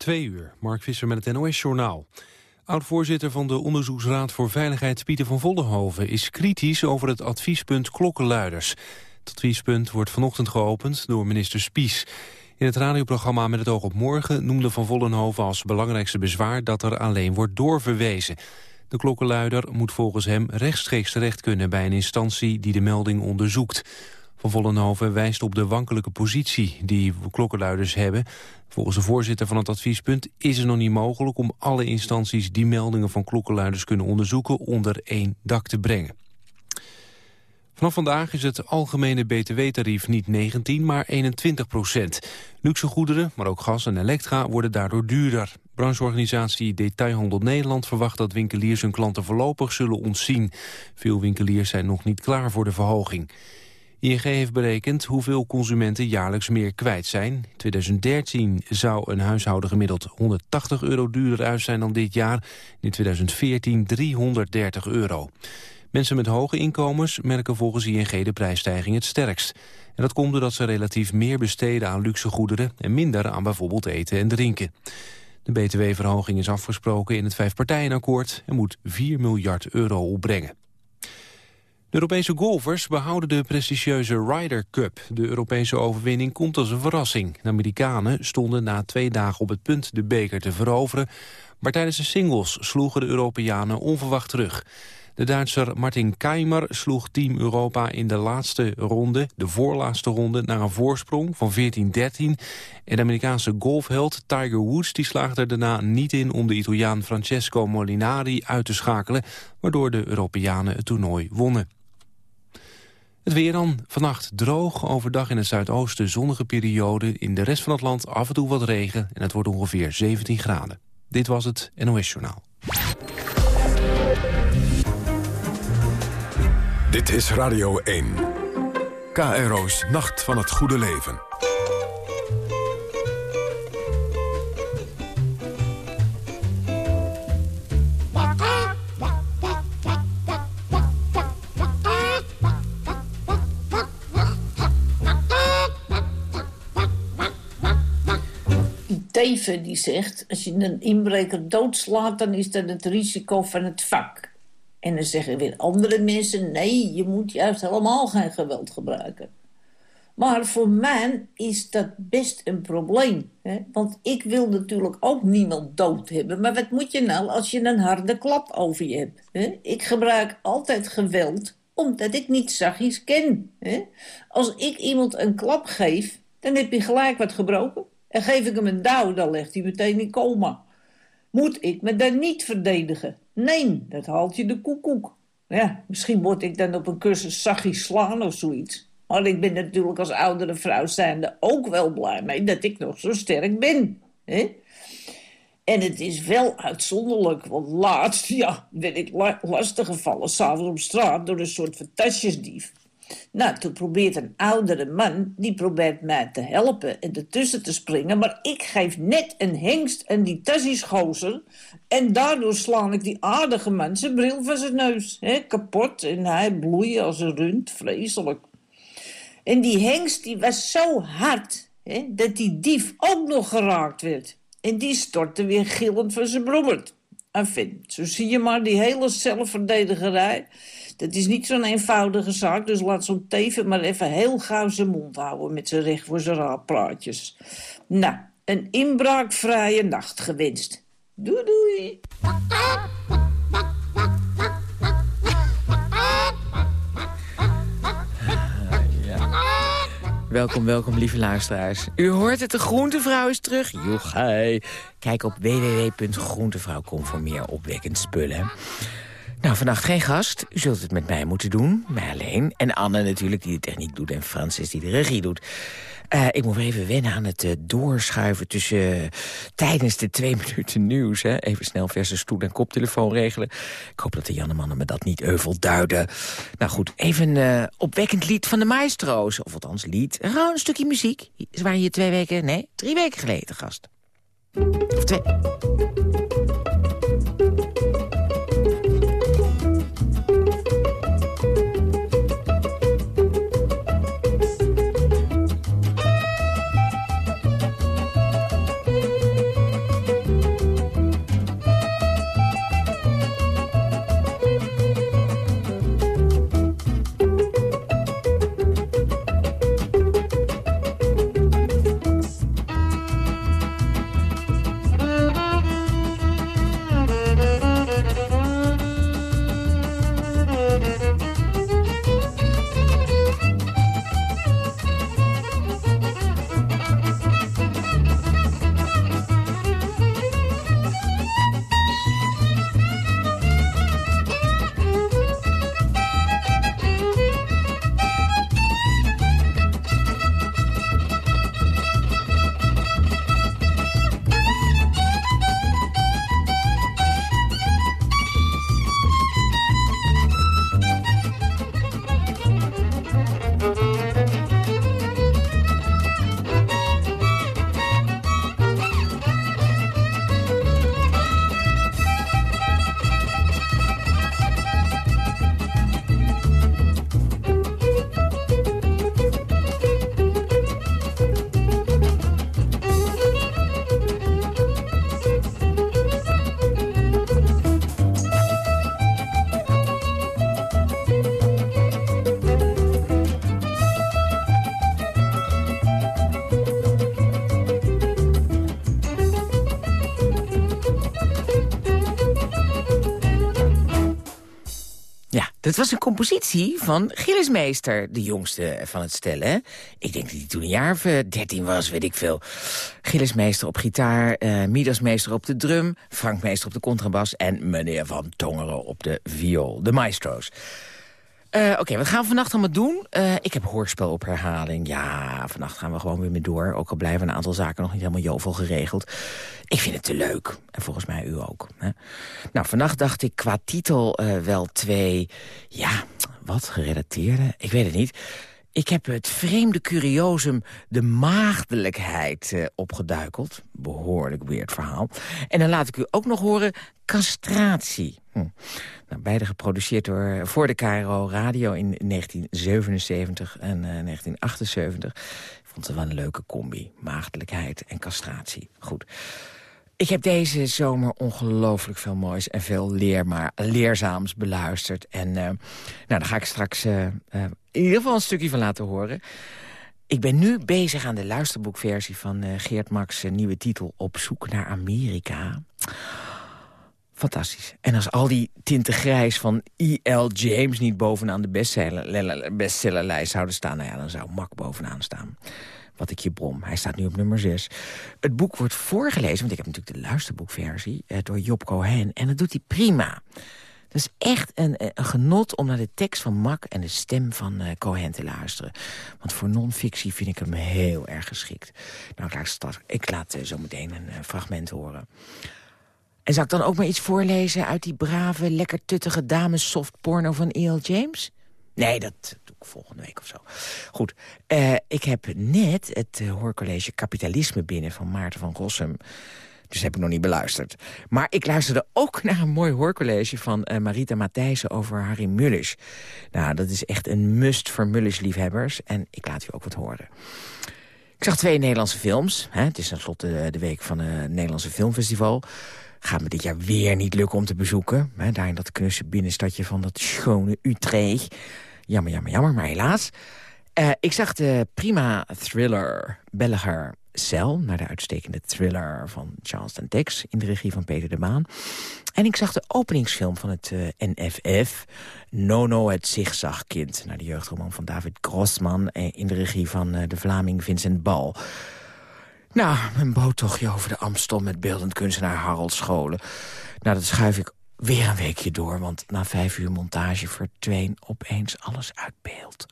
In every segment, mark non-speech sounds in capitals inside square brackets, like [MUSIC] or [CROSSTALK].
Twee uur, Mark Visser met het NOS-journaal. Oud-voorzitter van de Onderzoeksraad voor Veiligheid Pieter van Vollenhoven... is kritisch over het adviespunt klokkenluiders. Het adviespunt wordt vanochtend geopend door minister Spies. In het radioprogramma Met het oog op morgen noemde Van Vollenhoven als belangrijkste bezwaar... dat er alleen wordt doorverwezen. De klokkenluider moet volgens hem rechtstreeks terecht kunnen... bij een instantie die de melding onderzoekt. Van Vollenhoven wijst op de wankelijke positie die klokkenluiders hebben. Volgens de voorzitter van het adviespunt is het nog niet mogelijk... om alle instanties die meldingen van klokkenluiders kunnen onderzoeken... onder één dak te brengen. Vanaf vandaag is het algemene btw-tarief niet 19, maar 21 procent. Luxe goederen, maar ook gas en elektra worden daardoor duurder. Brancheorganisatie Detailhandel Nederland verwacht dat winkeliers hun klanten voorlopig zullen ontzien. Veel winkeliers zijn nog niet klaar voor de verhoging. ING heeft berekend hoeveel consumenten jaarlijks meer kwijt zijn. In 2013 zou een huishouden gemiddeld 180 euro duurder uit zijn dan dit jaar. In 2014 330 euro. Mensen met hoge inkomens merken volgens ING de prijsstijging het sterkst. En dat komt doordat ze relatief meer besteden aan luxe goederen... en minder aan bijvoorbeeld eten en drinken. De btw-verhoging is afgesproken in het Vijfpartijenakkoord... en moet 4 miljard euro opbrengen. De Europese golfers behouden de prestigieuze Ryder Cup. De Europese overwinning komt als een verrassing. De Amerikanen stonden na twee dagen op het punt de beker te veroveren... maar tijdens de singles sloegen de Europeanen onverwacht terug. De Duitser Martin Keimer sloeg Team Europa in de laatste ronde, de voorlaatste ronde, naar een voorsprong van 14-13. En de Amerikaanse golfheld Tiger Woods die slaagde er daarna niet in om de Italiaan Francesco Molinari uit te schakelen, waardoor de Europeanen het toernooi wonnen. Het weer dan. Vannacht droog, overdag in het zuidoosten zonnige periode. In de rest van het land af en toe wat regen en het wordt ongeveer 17 graden. Dit was het NOS Journaal. Dit is Radio 1. KRO's Nacht van het Goede Leven. Die zegt, als je een inbreker doodslaat... dan is dat het risico van het vak. En dan zeggen weer andere mensen... nee, je moet juist helemaal geen geweld gebruiken. Maar voor mij is dat best een probleem. Hè? Want ik wil natuurlijk ook niemand dood hebben. Maar wat moet je nou als je een harde klap over je hebt? Hè? Ik gebruik altijd geweld omdat ik niet zachtjes ken. Hè? Als ik iemand een klap geef, dan heb je gelijk wat gebroken. En geef ik hem een douw, dan legt hij meteen in coma. Moet ik me dan niet verdedigen? Nee, dat haalt je de koekoek. Ja, misschien word ik dan op een cursus zachtjes slaan of zoiets. Maar ik ben natuurlijk als oudere vrouw zijnde ook wel blij mee dat ik nog zo sterk ben. En het is wel uitzonderlijk, want laatst ja, werd ik la lastiggevallen s'avonds op straat door een soort van tasjesdief. Nou, toen probeert een oudere man, die probeert mij te helpen en ertussen te springen. Maar ik geef net een hengst en die tassisgozer. En daardoor slaan ik die aardige man zijn bril van zijn neus. Hè, kapot en hij bloeit als een rund, vreselijk. En die hengst die was zo hard dat die dief ook nog geraakt werd. En die stortte weer gillend van zijn brommert. Enfin, zo zie je maar die hele zelfverdedigerij. Dat is niet zo'n eenvoudige zaak, dus laat zo'n teven maar even heel gauw zijn mond houden met zijn recht voor zijn raadpraatjes. Nou, een inbraakvrije nacht gewenst. Doei doei! Welkom, welkom, lieve luisteraars. U hoort het, de groentevrouw is terug. Jochai. Kijk op www.groentevrouw.com voor meer opwekkend spullen. Nou, vannacht geen gast. U zult het met mij moeten doen. Mij alleen. En Anne natuurlijk, die de techniek doet. En Francis, die de regie doet. Uh, ik moet even wennen aan het uh, doorschuiven tussen... Uh, tijdens de twee [LAUGHS] minuten nieuws. Hè. Even snel verse stoel en koptelefoon regelen. Ik hoop dat de Jannemannen me dat niet euvel duiden. Nou goed, even een opwekkend lied van de maestro's. Of althans lied. Gewoon een stukje muziek. Ze waren hier twee weken, nee, drie weken geleden gast. Of twee... was een compositie van Gilles Meester, de jongste van het stellen. Ik denk dat hij toen een jaar of eh, dertien was, weet ik veel. Gilles Meester op gitaar, uh, Midas Meester op de drum... Frank Meester op de contrabas en meneer Van Tongeren op de viool. De maestro's. Uh, Oké, wat gaan we vannacht allemaal doen? Uh, ik heb hoorspel op herhaling. Ja, vannacht gaan we gewoon weer mee door. Ook al blijven een aantal zaken nog niet helemaal jovel geregeld. Ik vind het te leuk. En volgens mij u ook. Hè? Nou, vannacht dacht ik qua titel uh, wel twee... Ja, wat gerelateerde? Ik weet het niet. Ik heb het vreemde curiosum de maagdelijkheid opgeduikeld. Behoorlijk weird verhaal. En dan laat ik u ook nog horen castratie. Hm. Nou, beide geproduceerd door, voor de KRO Radio in 1977 en uh, 1978. Ik vond het wel een leuke combi. Maagdelijkheid en castratie. Goed. Ik heb deze zomer ongelooflijk veel moois en veel leer leerzaams beluisterd. En uh, nou, daar ga ik straks uh, in ieder geval een stukje van laten horen. Ik ben nu bezig aan de luisterboekversie van Geert Max' nieuwe titel Op zoek naar Amerika. Fantastisch. En als al die tinten grijs van E.L. James niet bovenaan de bestseller, bestsellerlijst zouden staan... nou ja, dan zou Mak bovenaan staan. Wat ik je brom. Hij staat nu op nummer 6. Het boek wordt voorgelezen, want ik heb natuurlijk de luisterboekversie... Eh, door Job Cohen, en dat doet hij prima. Dat is echt een, een, genot om naar de tekst van Mak en de stem van uh, Cohen te luisteren. Want voor non-fictie vind ik hem heel erg geschikt. Nou, ik laat, ik laat zo meteen een fragment horen. En zal ik dan ook maar iets voorlezen uit die brave, lekker tuttige dames soft porno van E.L. James? Nee, dat doe ik volgende week of zo. Goed, uh, ik heb net het uh, hoorcollege Kapitalisme binnen van Maarten van Rossum. Dus heb ik nog niet beluisterd. Maar ik luisterde ook [LAUGHS] naar een mooi hoorcollege van uh, Marita Matthijssen over Harry Mullis. Nou, dat is echt een must voor Mullis-liefhebbers. En ik laat u ook wat horen. Ik zag twee Nederlandse films. Hè? Het is tenslotte de week van het Nederlandse Filmfestival. Gaat me dit jaar weer niet lukken om te bezoeken. Hè? Daar in dat knusse binnenstadje van dat schone Utrecht. Jammer, jammer, jammer, maar helaas. Uh, ik zag de prima thriller Belliger Cel... naar de uitstekende thriller van Charleston Tex... in de regie van Peter de Maan. En ik zag de openingsfilm van het uh, NFF... Nono het Zigzagkind... naar de jeugdroman van David Grossman... in de regie van de Vlaming Vincent Bal... Nou, een boottochtje over de Amstel met beeldend kunstenaar Harold Scholen. Nou, dat schuif ik weer een weekje door, want na vijf uur montage verdween opeens alles uit beeld.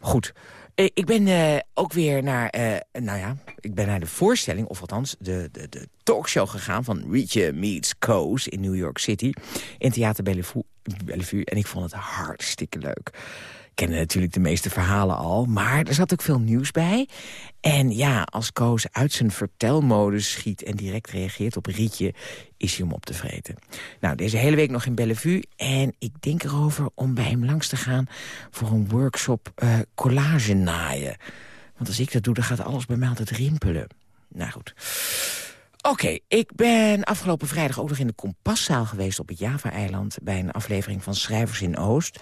Goed. Ik ben uh, ook weer naar, uh, nou ja, ik ben naar de voorstelling, of althans de, de, de talkshow gegaan van Rietje Meets Coase in New York City. In Theater Bellevue en ik vond het hartstikke leuk kende natuurlijk de meeste verhalen al, maar er zat ook veel nieuws bij. En ja, als Koos uit zijn vertelmodus schiet en direct reageert op Rietje... is hij om op te vreten. Nou, deze hele week nog in Bellevue. En ik denk erover om bij hem langs te gaan voor een workshop uh, collage naaien. Want als ik dat doe, dan gaat alles bij mij altijd rimpelen. Nou goed. Oké, ik ben afgelopen vrijdag ook nog in de Kompaszaal geweest op het Java-eiland... bij een aflevering van Schrijvers in Oost.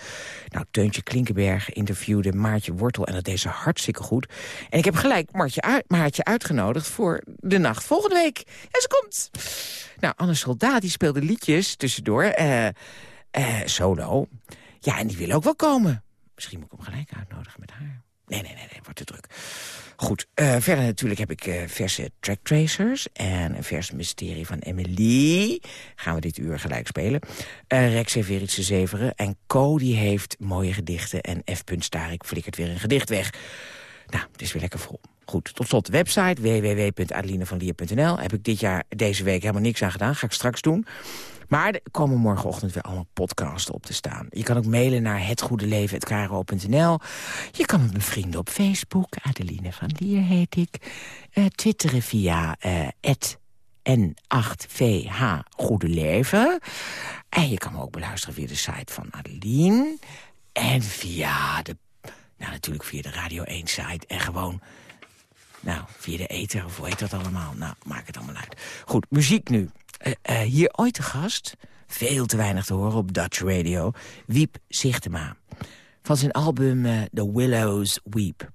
Nou, Teuntje Klinkenberg interviewde Maartje Wortel en dat deed ze hartstikke goed. En ik heb gelijk Maartje, Maartje uitgenodigd voor de nacht volgende week. En ze komt! Nou, Anne Soldaat die speelde liedjes tussendoor, uh, uh, solo. Ja, en die wil ook wel komen. Misschien moet ik hem gelijk uitnodigen met haar. Nee, nee, nee, nee, wordt te druk. Goed, uh, verder natuurlijk heb ik uh, verse track tracers en een vers mysterie van Emily. Gaan we dit uur gelijk spelen. Uh, Rex heeft weer iets te zeveren. En Co die heeft mooie gedichten. En F. Starik flikkert weer een gedicht weg. Nou, het is weer lekker vol. Goed, tot slot website www.adelinevanlier.nl. Heb ik dit jaar, deze week helemaal niks aan gedaan. Ga ik straks doen. Maar er komen morgenochtend weer allemaal podcasts op te staan. Je kan ook mailen naar hetgoedeleven.kro.nl. Je kan me bevrienden op Facebook. Adeline van Lier heet ik. Uh, twitteren via uh, N8VH Goede Leven. En je kan me ook beluisteren via de site van Adeline. En via de... Nou, natuurlijk via de Radio 1 site. En gewoon... Nou, via de ether, of hoe heet dat allemaal? Nou, maak het allemaal uit. Goed, muziek nu. Uh, uh, hier ooit te gast, veel te weinig te horen op Dutch Radio, Wiep Zichtema. Van zijn album uh, The Willows Weep.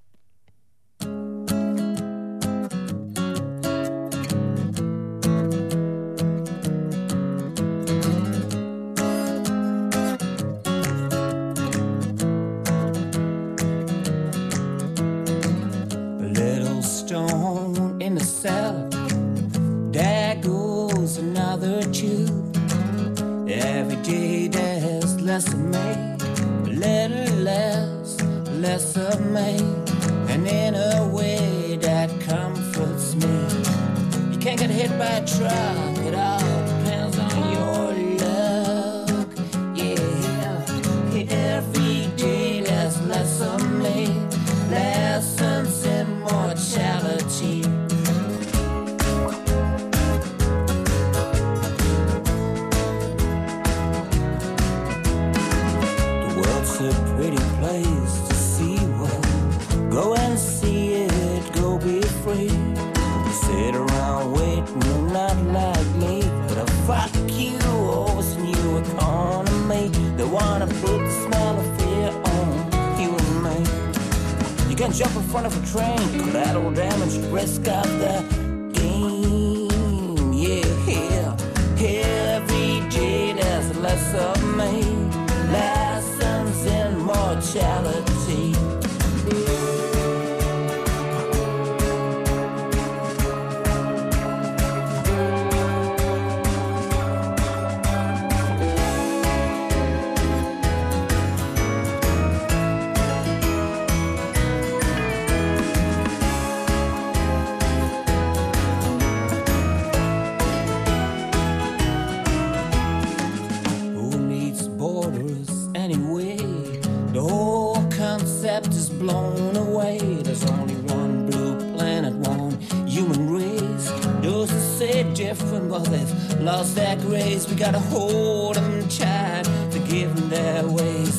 Lost their grace. We gotta hold them tight, forgive them their ways.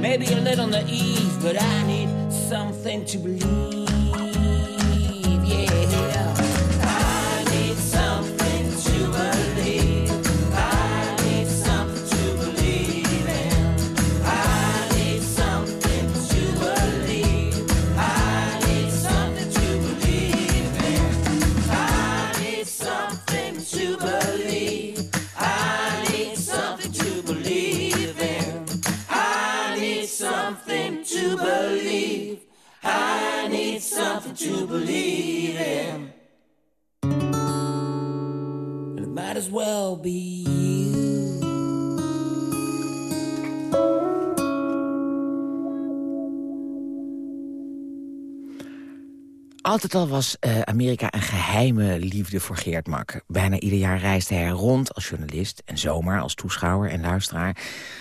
Maybe a little naive, but I need something to believe. Altijd al was eh, Amerika een geheime liefde voor Geert Mak. Bijna ieder jaar reisde hij rond als journalist en zomaar als toeschouwer en luisteraar.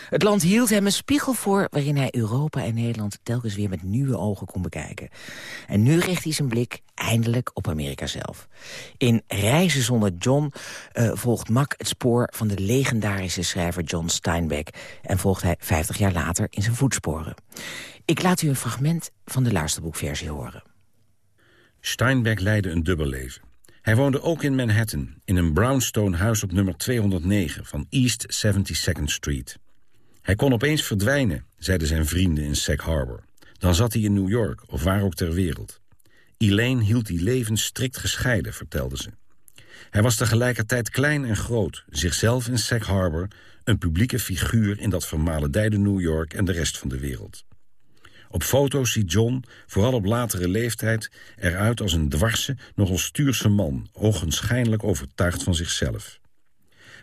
Het land hield hem een spiegel voor waarin hij Europa en Nederland telkens weer met nieuwe ogen kon bekijken. En nu richt hij zijn blik eindelijk op Amerika zelf. In Reizen zonder John eh, volgt Mak het spoor van de legendarische schrijver John Steinbeck en volgt hij 50 jaar later in zijn voetsporen. Ik laat u een fragment van de luisterboekversie horen. Steinbeck leidde een dubbel leven. Hij woonde ook in Manhattan, in een brownstone huis op nummer 209 van East 72nd Street. Hij kon opeens verdwijnen, zeiden zijn vrienden in Sag Harbor. Dan zat hij in New York of waar ook ter wereld. Elaine hield die leven strikt gescheiden, vertelde ze. Hij was tegelijkertijd klein en groot, zichzelf in Sag Harbor... een publieke figuur in dat vermalendijde New York en de rest van de wereld. Op foto's ziet John, vooral op latere leeftijd... eruit als een dwarse, nogal stuurse man... ogenschijnlijk overtuigd van zichzelf.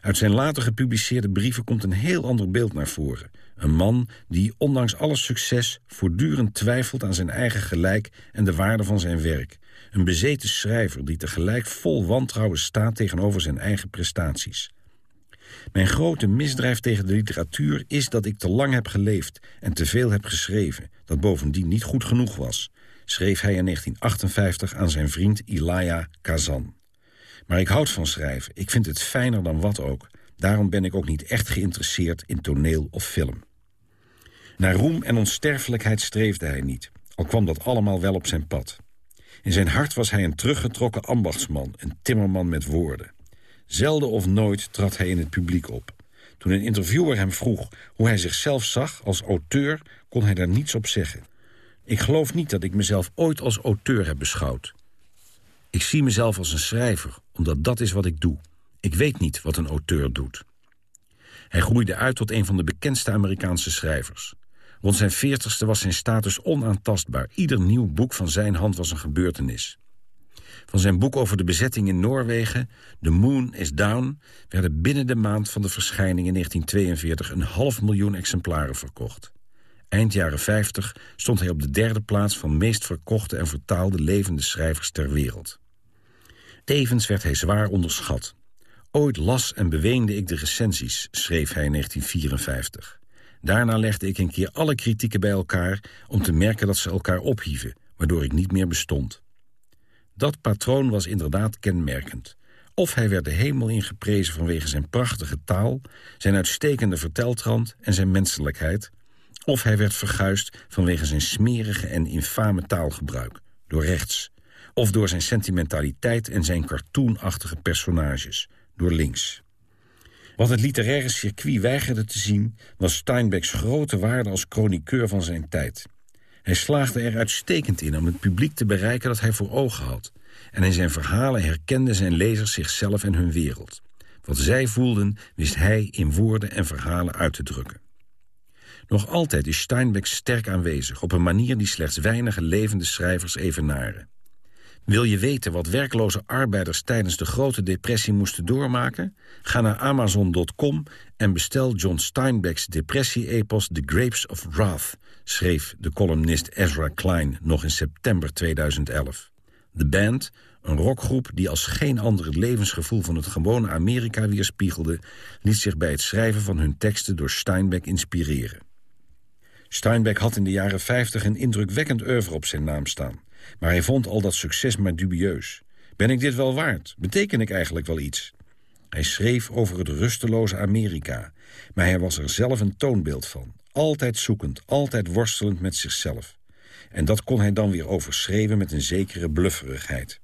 Uit zijn later gepubliceerde brieven komt een heel ander beeld naar voren. Een man die, ondanks alle succes... voortdurend twijfelt aan zijn eigen gelijk en de waarde van zijn werk. Een bezeten schrijver die tegelijk vol wantrouwen staat... tegenover zijn eigen prestaties. Mijn grote misdrijf tegen de literatuur is dat ik te lang heb geleefd en te veel heb geschreven, dat bovendien niet goed genoeg was, schreef hij in 1958 aan zijn vriend Ilaya Kazan. Maar ik houd van schrijven, ik vind het fijner dan wat ook. Daarom ben ik ook niet echt geïnteresseerd in toneel of film. Naar roem en onsterfelijkheid streefde hij niet, al kwam dat allemaal wel op zijn pad. In zijn hart was hij een teruggetrokken ambachtsman, een timmerman met woorden. Zelden of nooit trad hij in het publiek op. Toen een interviewer hem vroeg hoe hij zichzelf zag als auteur... kon hij daar niets op zeggen. Ik geloof niet dat ik mezelf ooit als auteur heb beschouwd. Ik zie mezelf als een schrijver, omdat dat is wat ik doe. Ik weet niet wat een auteur doet. Hij groeide uit tot een van de bekendste Amerikaanse schrijvers. Rond zijn veertigste was zijn status onaantastbaar. Ieder nieuw boek van zijn hand was een gebeurtenis. Van zijn boek over de bezetting in Noorwegen, The Moon is Down... werden binnen de maand van de verschijning in 1942 een half miljoen exemplaren verkocht. Eind jaren 50 stond hij op de derde plaats van meest verkochte en vertaalde levende schrijvers ter wereld. Tevens werd hij zwaar onderschat. Ooit las en beweende ik de recensies, schreef hij in 1954. Daarna legde ik een keer alle kritieken bij elkaar... om te merken dat ze elkaar ophieven, waardoor ik niet meer bestond. Dat patroon was inderdaad kenmerkend. Of hij werd de hemel ingeprezen vanwege zijn prachtige taal... zijn uitstekende verteltrand en zijn menselijkheid... of hij werd verguisd vanwege zijn smerige en infame taalgebruik, door rechts... of door zijn sentimentaliteit en zijn cartoonachtige personages, door links... Wat het literaire circuit weigerde te zien... was Steinbecks grote waarde als chroniqueur van zijn tijd. Hij slaagde er uitstekend in om het publiek te bereiken dat hij voor ogen had. En in zijn verhalen herkenden zijn lezers zichzelf en hun wereld. Wat zij voelden, wist hij in woorden en verhalen uit te drukken. Nog altijd is Steinbeck sterk aanwezig... op een manier die slechts weinige levende schrijvers evenaren. Wil je weten wat werkloze arbeiders tijdens de grote depressie moesten doormaken? Ga naar Amazon.com en bestel John Steinbeck's depressie-epos The Grapes of Wrath, schreef de columnist Ezra Klein nog in september 2011. De band, een rockgroep die als geen ander het levensgevoel van het gewone Amerika weerspiegelde, liet zich bij het schrijven van hun teksten door Steinbeck inspireren. Steinbeck had in de jaren 50 een indrukwekkend oeuvre op zijn naam staan. Maar hij vond al dat succes maar dubieus. Ben ik dit wel waard? Beteken ik eigenlijk wel iets? Hij schreef over het rusteloze Amerika. Maar hij was er zelf een toonbeeld van. Altijd zoekend, altijd worstelend met zichzelf. En dat kon hij dan weer overschreven met een zekere blufferigheid.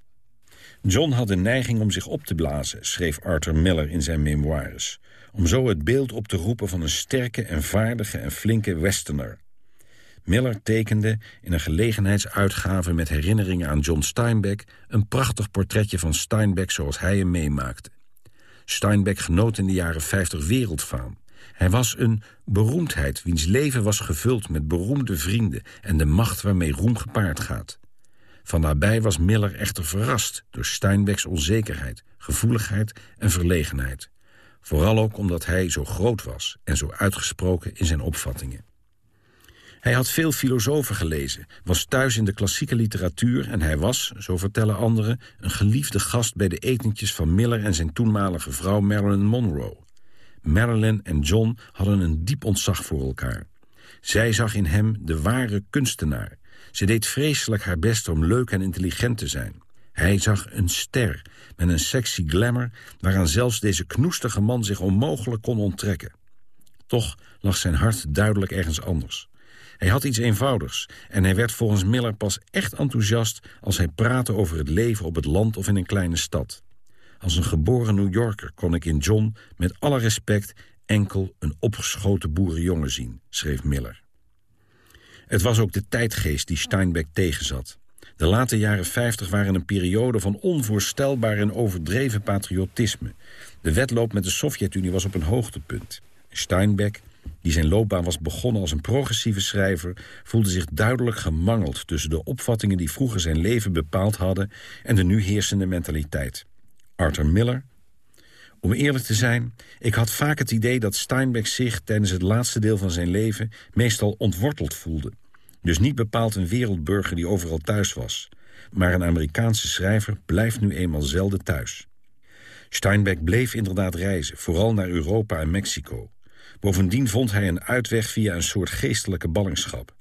John had de neiging om zich op te blazen, schreef Arthur Miller in zijn memoires. Om zo het beeld op te roepen van een sterke en vaardige en flinke westerner. Miller tekende in een gelegenheidsuitgave met herinneringen aan John Steinbeck... een prachtig portretje van Steinbeck zoals hij hem meemaakte. Steinbeck genoot in de jaren 50 wereldfaam. Hij was een beroemdheid wiens leven was gevuld met beroemde vrienden... en de macht waarmee roem gepaard gaat. Van nabij was Miller echter verrast door Steinbecks onzekerheid, gevoeligheid en verlegenheid. Vooral ook omdat hij zo groot was en zo uitgesproken in zijn opvattingen. Hij had veel filosofen gelezen, was thuis in de klassieke literatuur... en hij was, zo vertellen anderen, een geliefde gast... bij de etentjes van Miller en zijn toenmalige vrouw Marilyn Monroe. Marilyn en John hadden een diep ontzag voor elkaar. Zij zag in hem de ware kunstenaar. Ze deed vreselijk haar best om leuk en intelligent te zijn. Hij zag een ster met een sexy glamour... waaraan zelfs deze knoestige man zich onmogelijk kon onttrekken. Toch lag zijn hart duidelijk ergens anders. Hij had iets eenvoudigs en hij werd volgens Miller pas echt enthousiast... als hij praatte over het leven op het land of in een kleine stad. Als een geboren New Yorker kon ik in John met alle respect... enkel een opgeschoten boerenjongen zien, schreef Miller. Het was ook de tijdgeest die Steinbeck tegenzat. De late jaren 50 waren een periode van onvoorstelbaar en overdreven patriotisme. De wedloop met de Sovjet-Unie was op een hoogtepunt. Steinbeck die zijn loopbaan was begonnen als een progressieve schrijver... voelde zich duidelijk gemangeld tussen de opvattingen... die vroeger zijn leven bepaald hadden... en de nu heersende mentaliteit. Arthur Miller... Om eerlijk te zijn, ik had vaak het idee dat Steinbeck zich... tijdens het laatste deel van zijn leven meestal ontworteld voelde. Dus niet bepaald een wereldburger die overal thuis was. Maar een Amerikaanse schrijver blijft nu eenmaal zelden thuis. Steinbeck bleef inderdaad reizen, vooral naar Europa en Mexico. Bovendien vond hij een uitweg via een soort geestelijke ballingschap.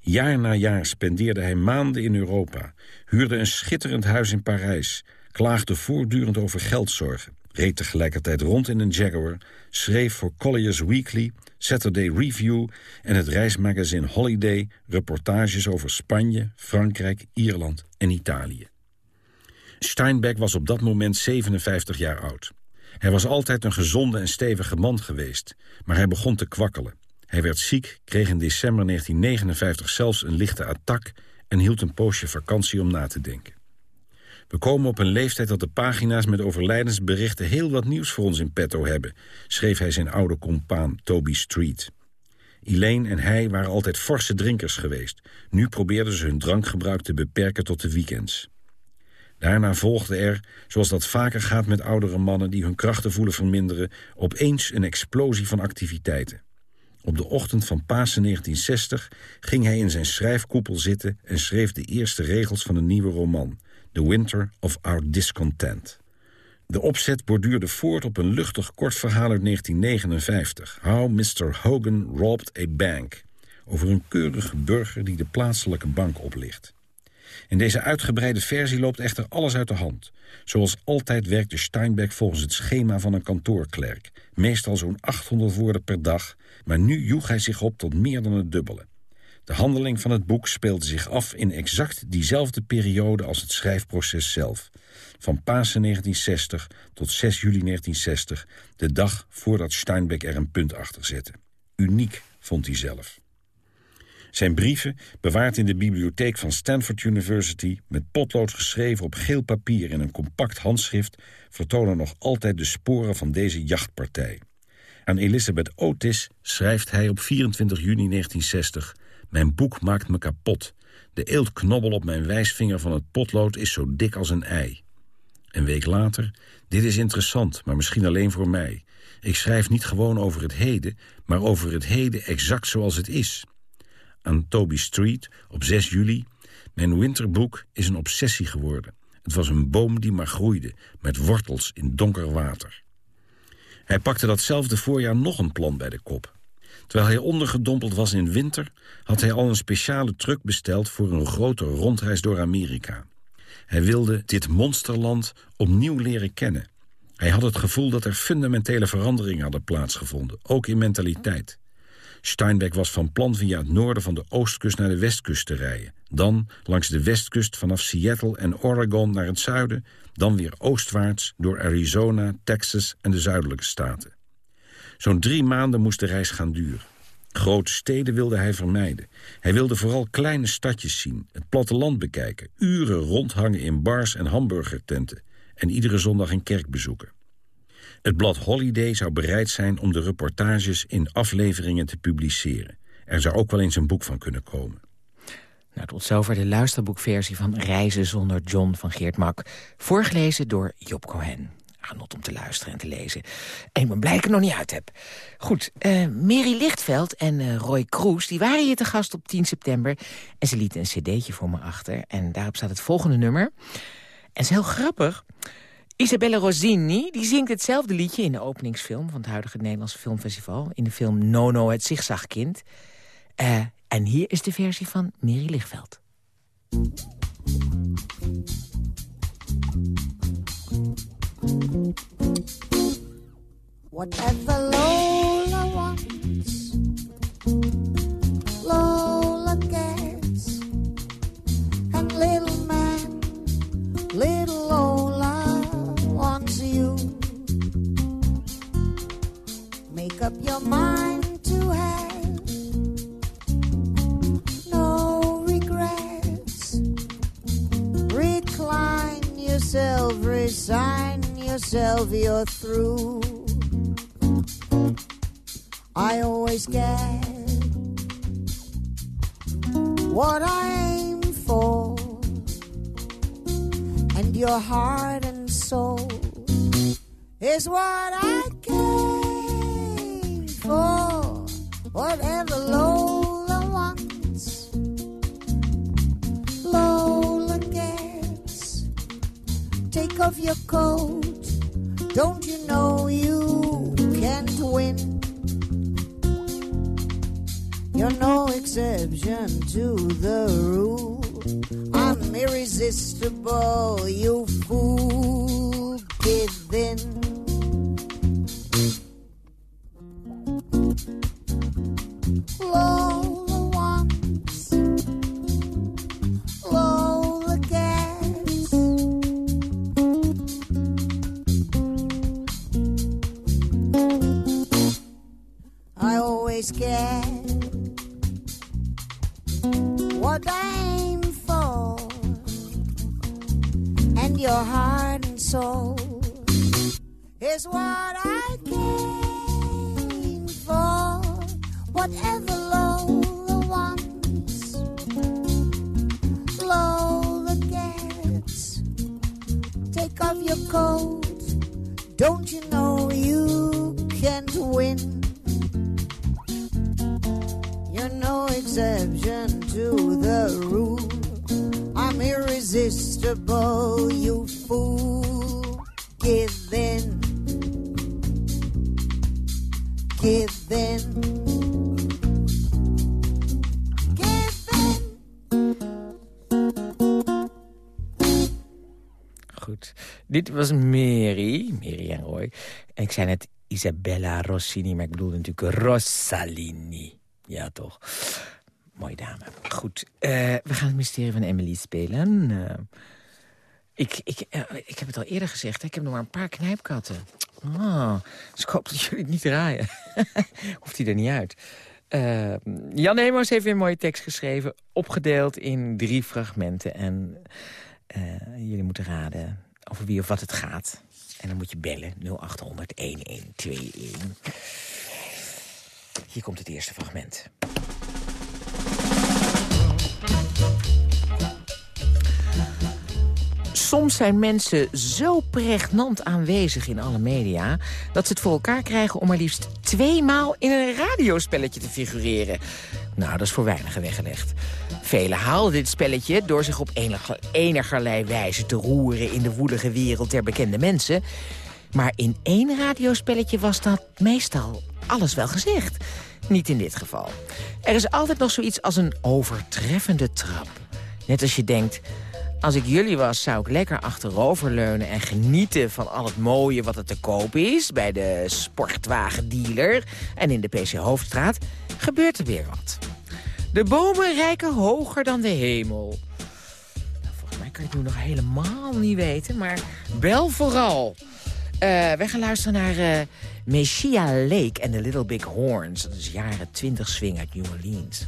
Jaar na jaar spendeerde hij maanden in Europa, huurde een schitterend huis in Parijs, klaagde voortdurend over geldzorgen, reed tegelijkertijd rond in een Jaguar, schreef voor Collier's Weekly, Saturday Review en het reismagazine Holiday reportages over Spanje, Frankrijk, Ierland en Italië. Steinbeck was op dat moment 57 jaar oud. Hij was altijd een gezonde en stevige man geweest, maar hij begon te kwakkelen. Hij werd ziek, kreeg in december 1959 zelfs een lichte attack... en hield een poosje vakantie om na te denken. We komen op een leeftijd dat de pagina's met overlijdensberichten... heel wat nieuws voor ons in petto hebben, schreef hij zijn oude compaan Toby Street. Elaine en hij waren altijd forse drinkers geweest. Nu probeerden ze hun drankgebruik te beperken tot de weekends. Daarna volgde er, zoals dat vaker gaat met oudere mannen... die hun krachten voelen verminderen, opeens een explosie van activiteiten. Op de ochtend van Pasen 1960 ging hij in zijn schrijfkoepel zitten... en schreef de eerste regels van een nieuwe roman... The Winter of Our Discontent. De opzet borduurde voort op een luchtig kort verhaal uit 1959... How Mr. Hogan Robbed a Bank... over een keurige burger die de plaatselijke bank oplicht. In deze uitgebreide versie loopt echter alles uit de hand. Zoals altijd werkte Steinbeck volgens het schema van een kantoorklerk. Meestal zo'n 800 woorden per dag, maar nu joeg hij zich op tot meer dan het dubbele. De handeling van het boek speelde zich af in exact diezelfde periode als het schrijfproces zelf. Van Pasen 1960 tot 6 juli 1960, de dag voordat Steinbeck er een punt achter zette. Uniek, vond hij zelf. Zijn brieven, bewaard in de bibliotheek van Stanford University... met potlood geschreven op geel papier in een compact handschrift... vertonen nog altijd de sporen van deze jachtpartij. Aan Elizabeth Otis schrijft hij op 24 juni 1960... Mijn boek maakt me kapot. De eeltknobbel op mijn wijsvinger van het potlood is zo dik als een ei. Een week later, dit is interessant, maar misschien alleen voor mij. Ik schrijf niet gewoon over het heden, maar over het heden exact zoals het is aan Toby Street op 6 juli... Mijn winterboek is een obsessie geworden. Het was een boom die maar groeide, met wortels in donker water. Hij pakte datzelfde voorjaar nog een plan bij de kop. Terwijl hij ondergedompeld was in winter... had hij al een speciale truck besteld voor een grote rondreis door Amerika. Hij wilde dit monsterland opnieuw leren kennen. Hij had het gevoel dat er fundamentele veranderingen hadden plaatsgevonden, ook in mentaliteit. Steinbeck was van plan via het noorden van de oostkust naar de westkust te rijden. Dan langs de westkust vanaf Seattle en Oregon naar het zuiden... dan weer oostwaarts door Arizona, Texas en de zuidelijke staten. Zo'n drie maanden moest de reis gaan duren. Grote steden wilde hij vermijden. Hij wilde vooral kleine stadjes zien, het platteland bekijken... uren rondhangen in bars en hamburgertenten... en iedere zondag een kerk bezoeken. Het blad Holiday zou bereid zijn om de reportages in afleveringen te publiceren. Er zou ook wel eens een boek van kunnen komen. Nou, tot zover de luisterboekversie van Reizen zonder John van Geert Mak. Voorgelezen door Job Cohen. Genot om te luisteren en te lezen. En ik ben blij dat ik nog niet uit heb. Goed, uh, Mary Lichtveld en uh, Roy Kroes die waren hier te gast op 10 september. En ze lieten een cd'tje voor me achter. En daarop staat het volgende nummer. En het is heel grappig. Isabella Rossini die zingt hetzelfde liedje in de openingsfilm... van het huidige Nederlandse Filmfestival. In de film Nono, het zigzagkind. Uh, en hier is de versie van Miri Lichtveld. Whatever Lola wants Lola gets. And little man, little Lola wants you. Make up your mind to have no regrets. Recline yourself, resign yourself, you're through I always get what I aim for, and your heart and soul is what I came for. Whatever Lola wants, Lola gets. Take off your coat, don't you know you can't win? You're no exception to the rule. I'm irresistible, you fool. Give in. Get what I aim for, and your heart and soul is what I came for. Whatever exception to the rule. I'm irresistible, you fool. Give in. Give in. Goed. Dit was Mary, Mary en Roy. En ik zei net Isabella Rossini, maar ik bedoelde natuurlijk Rossalini. Ja, toch? Mooie dame. Goed, eh, we gaan het mysterie van Emily spelen. Eh, ik, ik, eh, ik heb het al eerder gezegd, hè, ik heb nog maar een paar knijpkatten. Ah, dus ik hoop dat jullie het niet draaien. [LAUGHS] Hoeft hij er niet uit. Jan Hemers heeft weer een mooie tekst geschreven. Opgedeeld in drie fragmenten. En jullie moeten raden over wie of wat het gaat. En dan moet je bellen 0800 1121. Hier komt het eerste fragment. Soms zijn mensen zo pregnant aanwezig in alle media... dat ze het voor elkaar krijgen om maar liefst tweemaal in een radiospelletje te figureren. Nou, dat is voor weinigen weggelegd. Velen haalden dit spelletje door zich op enige, enigerlei wijze te roeren... in de woelige wereld der bekende mensen. Maar in één radiospelletje was dat meestal alles wel gezegd. Niet in dit geval. Er is altijd nog zoiets als een overtreffende trap. Net als je denkt, als ik jullie was, zou ik lekker achteroverleunen... en genieten van al het mooie wat er te koop is... bij de sportwagendealer en in de PC Hoofdstraat... gebeurt er weer wat. De bomen rijken hoger dan de hemel. Nou, volgens mij kan je het nu nog helemaal niet weten, maar bel vooral. Eh, we gaan luisteren naar Messiah Lake en The Little Big Horns. Dat is jaren 20 swing uit New Orleans.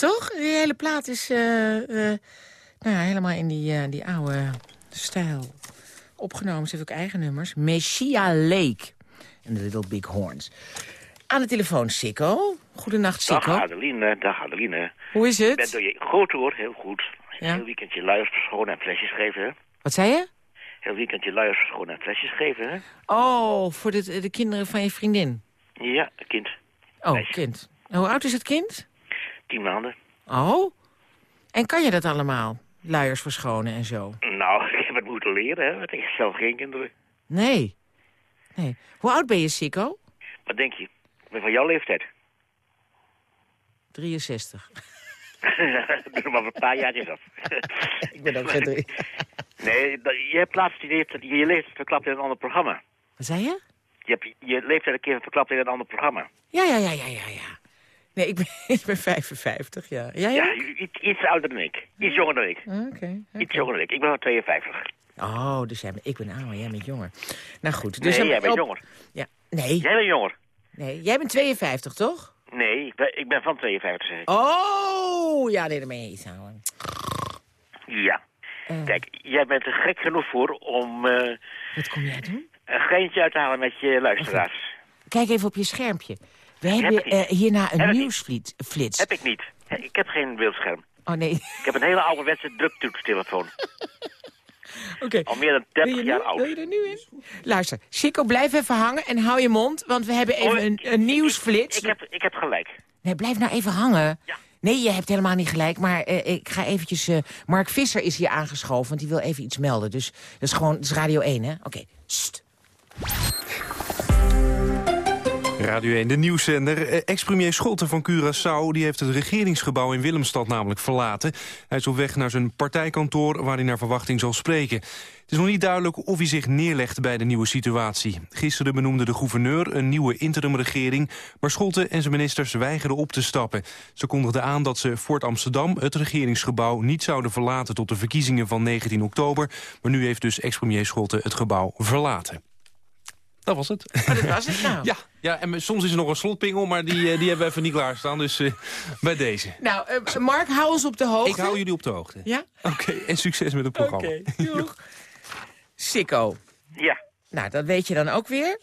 Toch? Die hele plaat is eh, eh, nou ja, helemaal in die, eh, die oude stijl opgenomen. Ze heeft ook eigen nummers. Messiah Lake en The Little Big Horns. Aan de telefoon Sikko. Goedenacht Dag Sikko. Adeline, dag Adeline. Hoe is Ik ben het? door je goed hoor, heel goed. Ja. Heel weekendje luiers verschonen en flesjes geven, hè? Wat zei je? Heel weekendje luiers verschonen en flesjes geven, hè? Oh, voor de, de kinderen van je vriendin. Ja, kind. Oh, Meisje. kind. En hoe oud is het kind? Tien maanden. Oh. En kan je dat allemaal? Luiers verschonen en zo? Nou, [LAUGHS] ik heb het moeten leren, hè? Want ik heb zelf geen kinderen. Nee. Nee. Hoe oud ben je, Sikko? Wat denk je? Ik ben van jouw leeftijd. 63. [LAUGHS] Doe maar een paar jaartjes af. [LAUGHS] Ik ben ook geen drie. nee, je hebt laatst je leeftijd, je leeftijd verklapt in een ander programma. Wat zei je? Je hebt je leeftijd een keer verklapt in een ander programma. Ja, ja, ja, ja, ja, ja. Nee, ik ben, [LAUGHS] ik ben 55, ja. Jij Ja, iets, iets ouder dan ik. Iets jonger dan ik. Oké. oké. Iets jonger dan ik. Ik ben van 52. Oh, dus jij ik ben ouder, jij bent jonger. Nou goed. Dus nee, jij bent op- jonger. Ja. Nee, Jij bent jonger. nee, jij bent 52, toch? Nee, ik ben, ik ben van 52, zeg ik. Oh, ja, nee, daar ben je iets aan. Ja. Eh. Kijk, jij bent er gek genoeg voor om eh, Wat kom jij doen? een geintje uit te halen met je luisteraars. Kijk even op je schermpje. We Heb hebben niet. eh, hierna een nieuwsflits. Heb ik niet. Ik heb geen beeldscherm. Oh nee, Ik heb een hele ouderwetse druktoetstelefoon. [LAUGHS] oké. Al meer dan Wil 30 je, jaar nu, oud. wil je er nu in? Luister, Chico, blijf even hangen en hou je mond, want we hebben even Oh, een, een nieuwsflits. Ik heb, ik heb gelijk. Nee, blijf nou even hangen. Ja. Nee, je hebt helemaal niet gelijk, maar eh, ik ga eventjes... eh, Mark Visser is hier aangeschoven, want die wil even iets melden. Dus dat is gewoon dat is Radio 1, hè? Oké. Radio 1, de nieuwszender. Eh, Ex-premier Scholten van Curaçao die heeft het regeringsgebouw in Willemstad namelijk verlaten. Hij is op weg naar zijn partijkantoor waar hij naar verwachting zal spreken. Het is nog niet duidelijk of hij zich neerlegt bij de nieuwe situatie. Gisteren benoemde de gouverneur een nieuwe interimregering... maar Scholten en zijn ministers weigerden op te stappen. Ze kondigden aan dat ze Fort Amsterdam, het regeringsgebouw... niet zouden verlaten tot de verkiezingen van 19 oktober. Maar nu heeft dus ex-premier Scholten het gebouw verlaten. Dat was het. Oh, dat was het nou. [LAUGHS] Ja, ja en soms is er nog een slotpingel, maar die, eh, die hebben we even niet klaarstaan. Dus eh, bij deze. Nou, eh, Mark, hou ons op de hoogte. Ik hou jullie op de hoogte. Ja? Oké, en succes met het Oké, programma. doeg. Sikko. Ja. Nou, dat weet je dan ook weer.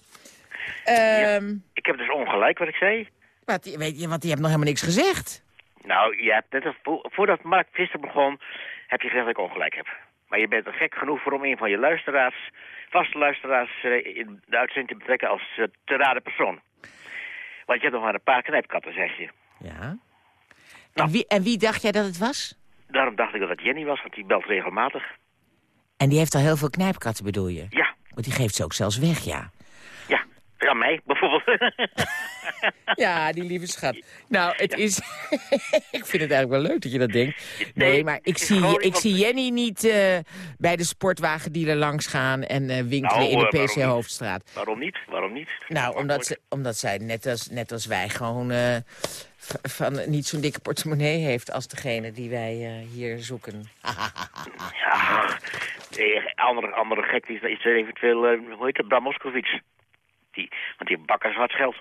Ehm Ik heb dus ongelijk wat ik zei. wat, weet je, want die hebt nog helemaal niks gezegd. Nou, je hebt net als voordat Mark Visser begon, heb je gezegd dat ik ongelijk heb. Maar je bent er gek genoeg voor om een van je luisteraars, vaste luisteraars, eh, in de uitzending te betrekken als eh, te raden persoon. Want je hebt nog maar een paar knijpkatten, zeg je. Ja. En, Nou. wie, en wie dacht jij dat het was? Daarom dacht ik dat het Jenny was, want die belt regelmatig. En die heeft al heel veel knijpkatten, bedoel je? Ja, Want die geeft ze ook zelfs weg, ja. ja. Ja, mij bijvoorbeeld. [LAUGHS] Ja, die lieve schat. Nou, het is... [LAUGHS] ik vind het eigenlijk wel leuk dat je dat denkt. Nee, Nee, maar ik zie, ik zie Jenny niet eh, bij de sportwagendealer langs gaan... en eh, winkelen Nou, in de eh, waarom PC niet? Hoofdstraat. Waarom niet? Waarom niet? Nou, omdat, ze, omdat zij net als, net als wij gewoon van niet zo'n dikke portemonnee heeft... als degene die wij hier zoeken. [LAUGHS] Ja, andere, andere gek is, is er eventueel, eh, hoe heet het, Bram Moskowitz. Die, want die heeft bakken zwart geld.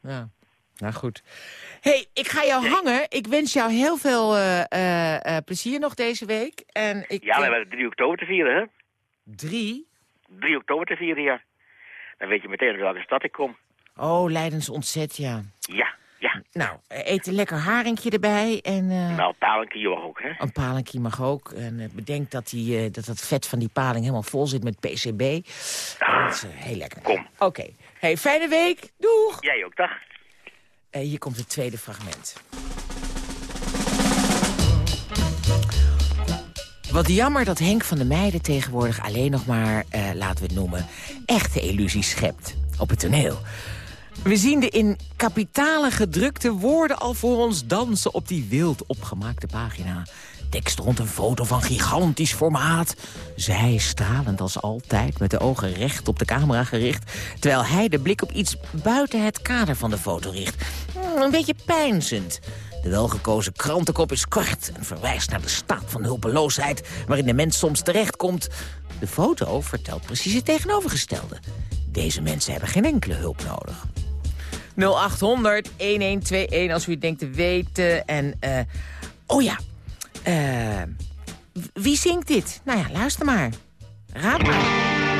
Ja, nou goed. hey, ik ga jou hangen. Ik wens jou heel veel eh, eh, eh, plezier nog deze week. En ik, Ja, we hebben 3 oktober te vieren, hè? Drie? 3 oktober te vieren, ja. Dan weet je meteen uit welke stad ik kom. Oh, Leidens ontzet, ja. Ja, ja. Nou, eet een lekker haringje erbij. En eh, Nou, palenkie mag ook, hè? een palingje mag ook. En bedenk dat, die, dat het vet van die paling helemaal vol zit met PCB. Dat is heel lekker. Kom. Oké. Hey, fijne week. Doeg! Jij ook, dag. Eh, hier komt het tweede fragment. Wat jammer dat Henk van de Meijden tegenwoordig alleen nog maar, eh, laten we het noemen, echte illusies schept op het toneel. We zien de in kapitalen gedrukte woorden al voor ons dansen op die wild opgemaakte pagina. Tekst rond een foto van gigantisch formaat. Zij stralend als altijd, met de ogen recht op de camera gericht... terwijl hij de blik op iets buiten het kader van de foto richt. Hmm, Een beetje pijnzend. De welgekozen krantenkop is kort en verwijst naar de staat van hulpeloosheid... waarin de mens soms terechtkomt. De foto vertelt precies het tegenovergestelde. Deze mensen hebben geen enkele hulp nodig. 0800 1121 als u denkt te weten. En, eh, oh ja, wie zingt dit? Nou ja, luister maar. Raad maar.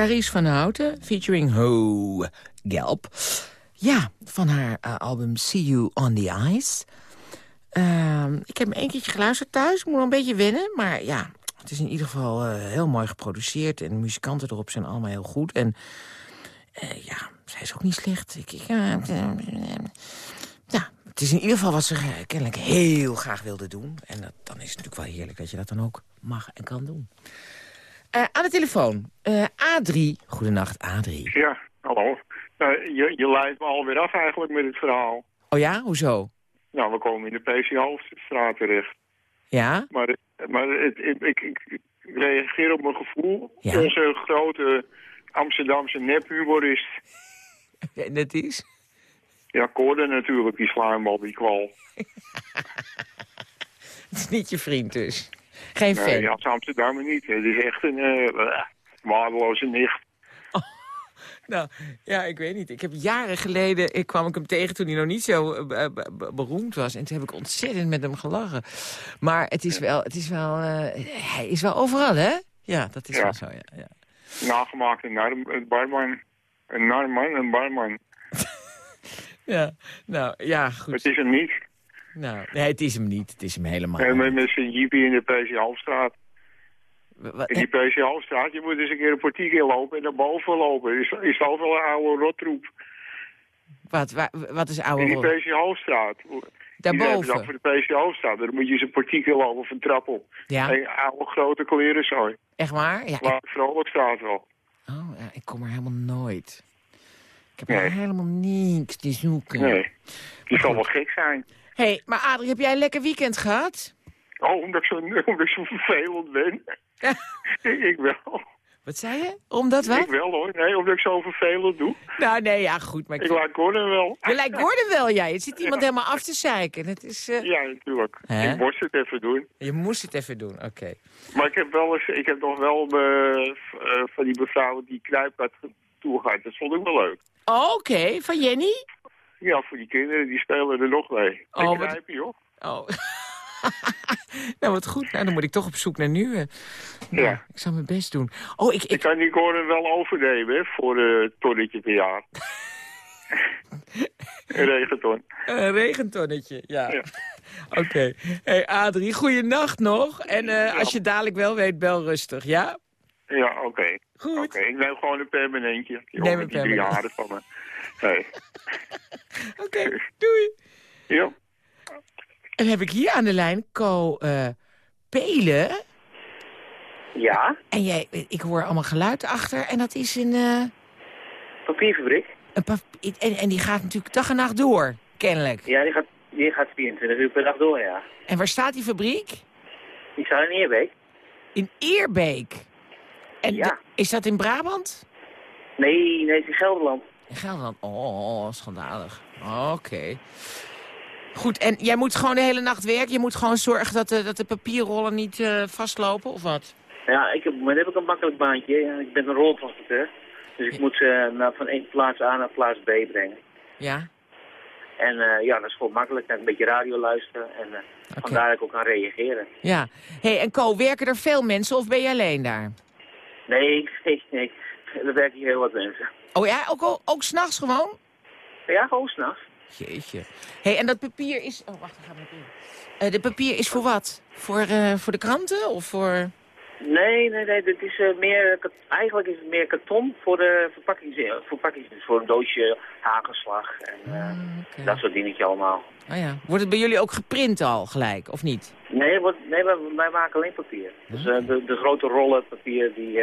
Carice van Houten, featuring Ho Gelb. Ja, van haar eh, album See You on the Ice. Ehm, ik heb hem één keertje geluisterd thuis. Ik moet nog een beetje wennen, maar ja... Het is in ieder geval eh, heel mooi geproduceerd. En de muzikanten erop zijn allemaal heel goed. En eh, ja, zij is ook niet slecht. Ik, ik, ja, het is in ieder geval wat ze kennelijk heel graag wilde doen. En dat, dan is het natuurlijk wel heerlijk dat je dat dan ook mag en kan doen. Eh, aan de telefoon, eh, A3. Goedenacht, A3. Ja, hallo. Nou, je, je leidt me alweer af eigenlijk met het verhaal. Oh ja, hoezo? Nou, we komen in de PC Hoofdstraat terecht. Ja? Maar, maar het, ik, ik reageer op mijn gevoel. Ja. Onze grote Amsterdamse nephumorist. [LAUGHS] En dat is? Ja, Corden natuurlijk, die slijmbal, die kwal. [LAUGHS] Het is niet je vriend dus. Geen fan. Nee, als Amsterdammer niet. Het is echt een... eh, Waardeloze nicht. [LAUGHS] Nou, ja, ik weet niet. Ik heb jaren geleden, ik kwam ik hem tegen toen hij nog niet zo eh, beroemd was. En toen heb ik ontzettend met hem gelachen. Maar het is wel, het is wel, eh, hij is wel overal, hè? Ja, dat is Ja. wel zo, ja. ja. Nagemaakt een een barman. Een narman, een barman. [LAUGHS] Ja, nou, ja, goed. Het is hem niet. Nou, nee, het is hem niet. Het is hem helemaal En met, met zijn jeepie in de PC wa- In die PC Halfstraat, je moet eens een keer een portiek inlopen en naar boven lopen. Is, is zoveel een oude rotroep. Wat, wa- wat is In oude die rol? PC Halfstraat. Daarboven? voor de PC Halfstraat. Dan moet je eens een portiek inlopen of een trap op. Ja. En oude grote kleren zo. Echt waar? Ja, ik, Maar vrolijk staat wel. oh, ja, ik kom er helemaal nooit. Ik heb Nee. er helemaal niks te zoeken. Nee. Die zal wel gek zijn. Hé, hey, maar Adrie, heb jij een lekker weekend gehad? Oh, omdat ik zo, [LAUGHS] omdat ik zo vervelend ben. [LAUGHS] ik wel. Wat zei je? Omdat wat? Ik wel hoor. Nee, omdat ik zo vervelend doe. Nou, nee, ja, goed. Maar ik, Ik laat Gordon wel. Je lijkt Gordon wel, jij. Het zit iemand helemaal af te zeiken. Het is, eh, Ja, natuurlijk. Ik moest het even doen. Je moest het even doen, oké. Maar ik heb wel eens, ik heb nog wel eh, v- eh, van die mevrouw die kruip had toegehad. Dat vond ik wel leuk. Oh, Oké, van Jenny? Ja, voor die kinderen, die spelen er nog mee. Oh, Oh, wat- kruipen, joh. Oh. nou, wat goed. Nou, dan moet ik toch op zoek naar nieuwe. Nou, Ja. Ik zal mijn best doen. Oh, ik... Ik ik kan die Gordon wel overnemen, hè, voor een tonnetje per jaar. [LAUGHS] een regenton. een regentonnetje, ja. Ja. [LAUGHS] Oké. hey, Adrie, goeienacht nog. En eh, als je dadelijk wel weet, bel rustig, ja? Ja, oké. Goed. Oké, ik neem gewoon een permanentje. Die Neem een met die permanent. jaren van me. Hey. [LAUGHS] Oké, [LAUGHS] doei. Ja. En heb ik hier aan de lijn Co eh, Pelen. Ja, En jij, ik hoor allemaal geluid achter. En dat is een... eh, papierfabriek. een pap- en, en die gaat natuurlijk dag en nacht door, kennelijk. Ja, die gaat, die gaat 24 uur per dag door, ja. En waar staat die fabriek? Die staat in Eerbeek. In Eerbeek. En Ja. is dat in Brabant? Nee, nee, het is in Gelderland. In Gelderland. Oh, schandalig. Oké. Goed, en jij moet gewoon de hele nacht werken? Je moet gewoon zorgen dat de, dat de papierrollen niet eh, vastlopen, of wat? Ja, ik heb, maar heb ik een makkelijk baantje. Ja, Ik ben een roltransporteur. Dus ik moet ze naar, van één plaats A naar plaats B brengen. Ja? En eh, ja, dat is gewoon makkelijk. Dan een beetje radio luisteren. En eh, vandaar dat ik ook kan reageren. Ja. hey, en Co, werken er veel mensen of ben je alleen daar? Nee, [LAUGHS] nee, nee. Er werken hier heel wat mensen. Oh ja, ook, ook, ook s'nachts gewoon? Ja, gewoon s'nachts. Jeetje. hey, en dat papier is... Oh, wacht, ik ga papier. Eh de papier is voor wat? Voor, eh, voor de kranten of voor... Nee, nee, nee. Dit is eh, meer, eigenlijk is het meer karton voor de verpakkings, eh, verpakkings dus voor een doosje hagelslag en eh, dat soort dingetje allemaal. Oh ja. Wordt het bij jullie ook geprint al gelijk, of niet? Nee, wat, nee wij, wij maken alleen papier. Dus de, de grote rollen papier die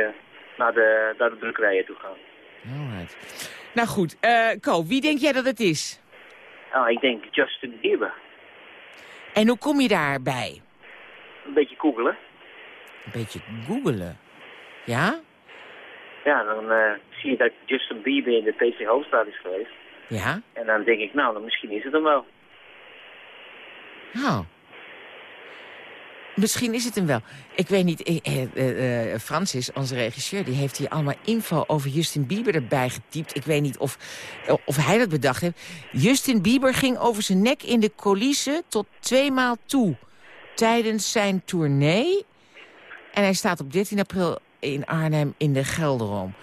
naar, de, naar de drukkerijen toe gaan. Alright. Nou goed, eh Co, wie denk jij dat het is? Nou, ik denk Justin Bieber. En hoe kom je daarbij? Een beetje googelen. Een beetje googelen. Ja? Ja, dan eh, zie je dat Justin Bieber in de PC Hoofdstad is geweest. Ja? En dan denk ik, nou, dan misschien is het hem wel. Nou. Misschien is het hem wel. Ik weet niet, eh, eh, eh, eh, Francis, onze regisseur, die heeft hier allemaal info over Justin Bieber erbij getypt. Ik weet niet of, of hij dat bedacht heeft. Justin Bieber ging over zijn nek in de coulissen tot tweemaal toe. Tijdens zijn tournee. En hij staat op 13 april in Arnhem in de Gelderoom.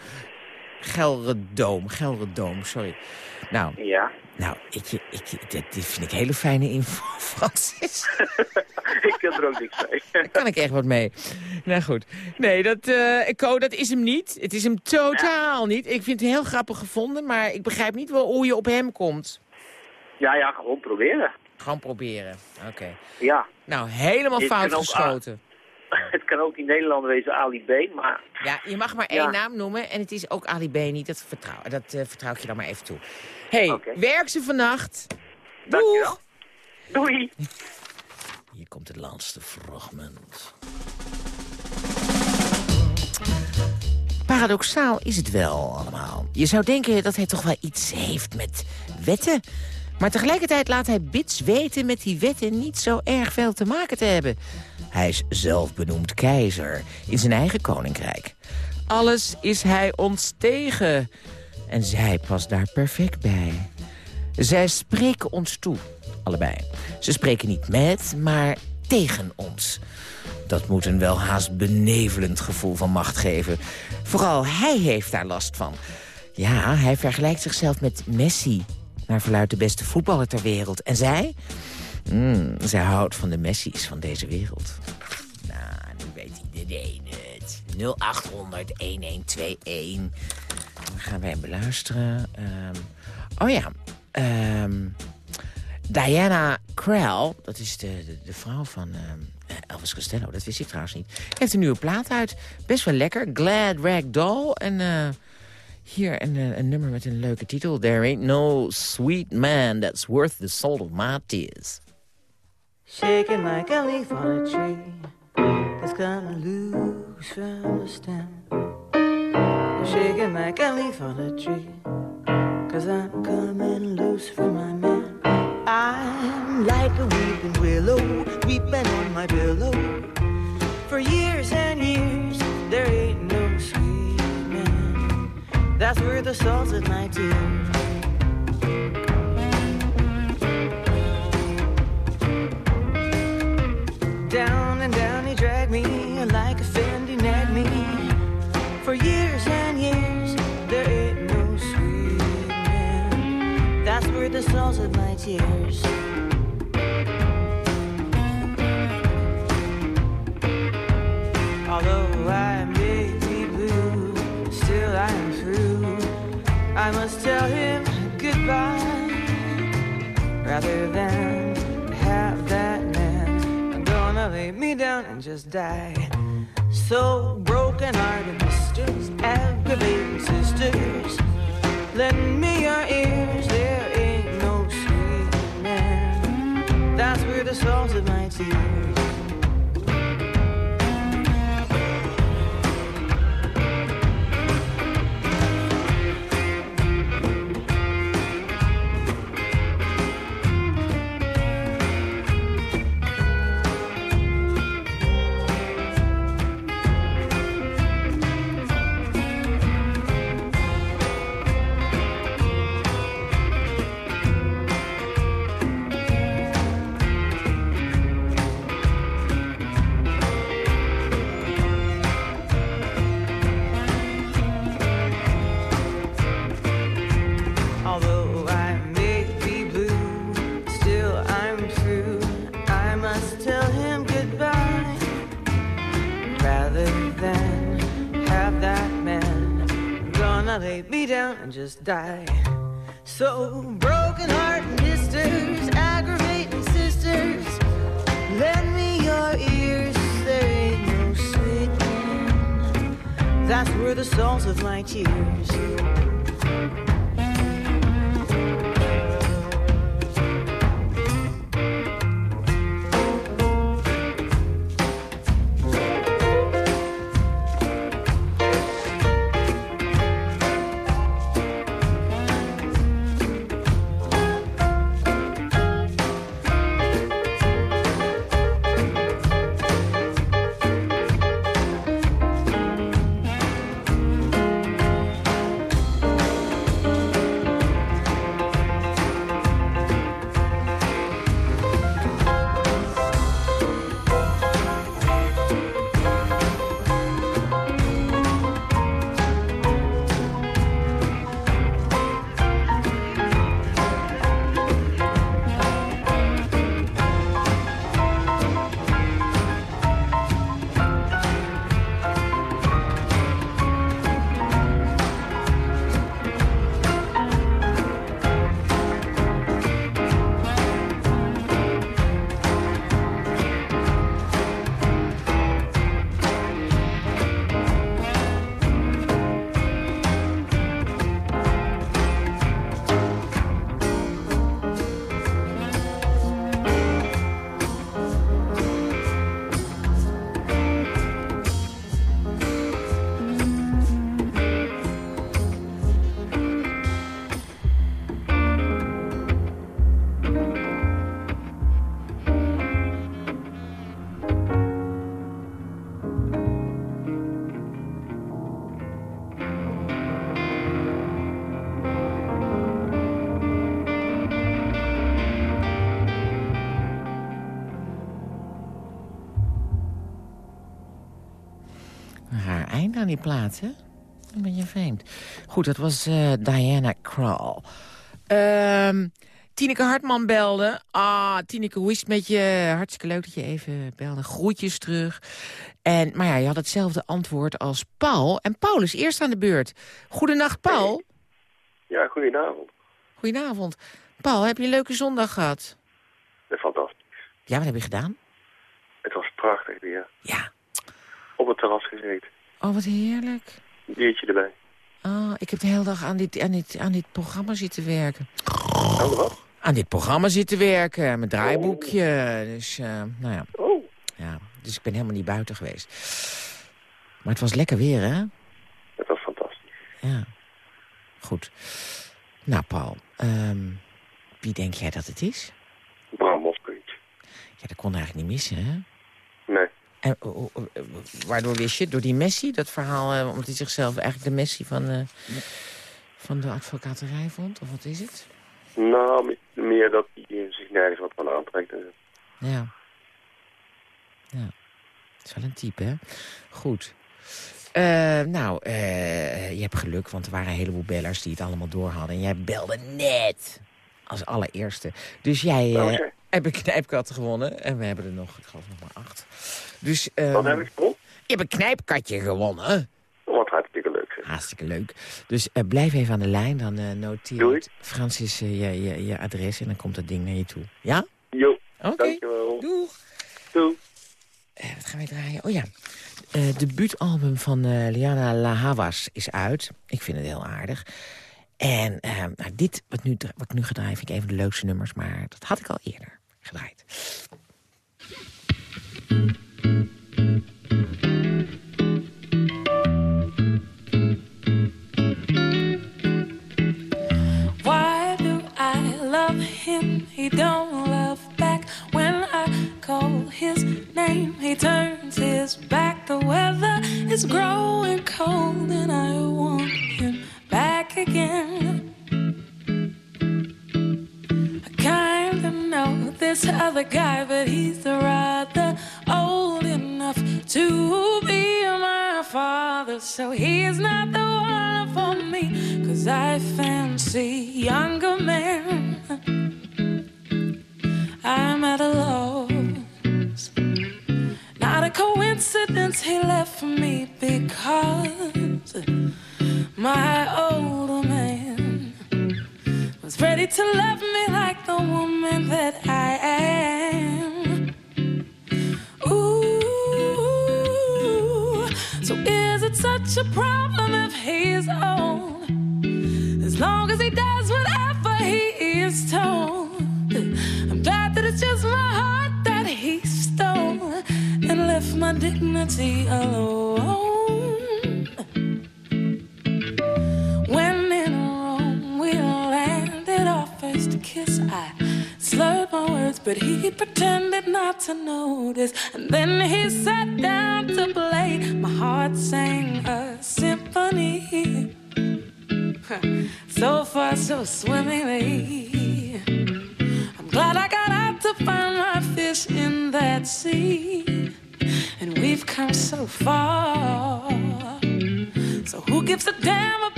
Gelredoom, Gelredoom, sorry. Nou, Ja. Nou ik, ik, dit, vind ik hele fijne info, [LAUGHS] Francis. [LAUGHS] ik kan er ook niks mee. Daar kan ik echt wat mee. Nou goed. Nee, dat, Co, dat is hem niet. Het is hem totaal niet. Ik vind het heel grappig gevonden, maar ik begrijp niet wel hoe je op hem komt. Ja, ja, gewoon proberen. Gewoon proberen. Oké. Ja. Nou, helemaal fout geschoten. [LAUGHS] Het kan ook in Nederland wezen Ali B, maar Ja, je mag maar Ja. één naam noemen en het is ook Ali B niet. Dat vertrouw, dat, eh, vertrouw ik je dan maar even toe. hey, werk ze vannacht. Doeg! Doei! Hier komt het laatste fragment. Paradoxaal is het wel allemaal. Je zou denken dat hij toch wel iets heeft met wetten. Maar tegelijkertijd laat hij bits weten met die wetten niet zo erg veel te maken te hebben. Hij is zelfbenoemd keizer in zijn eigen koninkrijk. alles is hij ons tegen. En zij past daar perfect bij. Zij spreken ons toe, allebei. Ze spreken niet met, maar tegen ons. Dat moet een wel haast benevelend gevoel van macht geven. Vooral hij heeft daar last van. Ja, hij vergelijkt zichzelf met Messi. Naar verluidt de beste voetballer ter wereld. En zij? Hmm, zij houdt van de Messi's van deze wereld. Nou, nu weet iedereen het. 0800 1121. Dan gaan wij beluisteren. Ehm, oh ja, ehm, Diana Krell, dat is de, de, de vrouw van ehm, Elvis Costello. Dat wist ik trouwens niet. Heeft een nieuwe plaat uit. Best wel lekker. Glad Rag Doll. En eh, hier een, eh, een nummer met een leuke titel. There ain't no sweet man that's worth the salt of my tears. Shaking like a leaf on a tree that's gonna lose from the stem. Shaking like a leaf on a tree, cause I'm coming loose from my man. I'm like a weeping willow, weeping on my pillow. For years and years, there ain't no sweet man. That's where the salt of my tears. Down and down he dragged me like a Fendi nagged me. For years and years, there ain't no sweet. That's where the souls of my tears. Although I may be blue, still I am through. I must tell him goodbye rather than down and just die. So broken hearted misters, aggravating sisters, lend me your ears. There ain't no sweet man. That's where the souls of my tears. Die. So broken heart misters, aggravating sisters, lend me your ears. There ain't no sweet man. That's where the souls of my tears. Aan die plaat, hè? Een beetje vreemd. Goed, dat was eh, Diana Krall. Ehm Tineke Hartman belde. Ah, Tineke, hoe is het met je? Hartstikke leuk dat je even belde. Groetjes terug. En, maar ja, je had hetzelfde antwoord als Paul. En Paul is eerst aan de beurt. Goedenacht, Paul. Ja, goedenavond. Goedenavond. Paul, heb je een leuke zondag gehad? Dat is fantastisch. Ja, wat heb je gedaan? Het was prachtig weer. Ja. Op het terras gezeten. Oh, wat heerlijk. Een biertje erbij. Oh, ik heb de hele dag aan dit, aan dit, aan dit programma zitten werken. Oh, wat? Aan dit programma zitten werken, mijn draaiboekje. Dus, eh, nou ja. Oh. ja. Dus ik ben helemaal niet buiten geweest. Maar het was lekker weer, hè? Het was fantastisch. Ja. Goed. Nou, Paul. ehm, wie denk jij dat het is? Bram Moskowitz. Ja, dat kon eigenlijk niet missen, hè? En waardoor wist je? Door die Messi? Dat verhaal, eh, omdat hij zichzelf eigenlijk de Messi van, eh, van de advocaterij vond? Of wat is het? Nou, me- meer dat hij zich nergens wat van aantrekt. zo. Ja. Ja. Is wel een type, hè? Goed. Eh, nou, eh, je hebt geluk, want er waren een heleboel bellers die het allemaal door hadden. En jij belde net als allereerste. Dus jij Nou, eh oké. hebt een knijpkat gewonnen. En we hebben er nog, ik geloof nog maar acht. Dus, Wat ehm, heb ik gewonnen? Je hebt een knijpkatje gewonnen. Wat hartstikke leuk. zeg. Hartstikke leuk. Dus eh, blijf even aan de lijn, dan eh noteert Doei. Francis eh, je, je, je adres en dan komt dat ding naar je toe. Ja? Jo, Oké. dankjewel. Doeg. Doei. Eh, wat gaan wij draaien? Oh ja, het debuutalbum van Liana La Havas is uit. Ik vind het heel aardig. En nou, dit, wat, nu, wat ik nu ga draaien, vind ik een van de leukste nummers. Maar dat had ik al eerder gedraaid.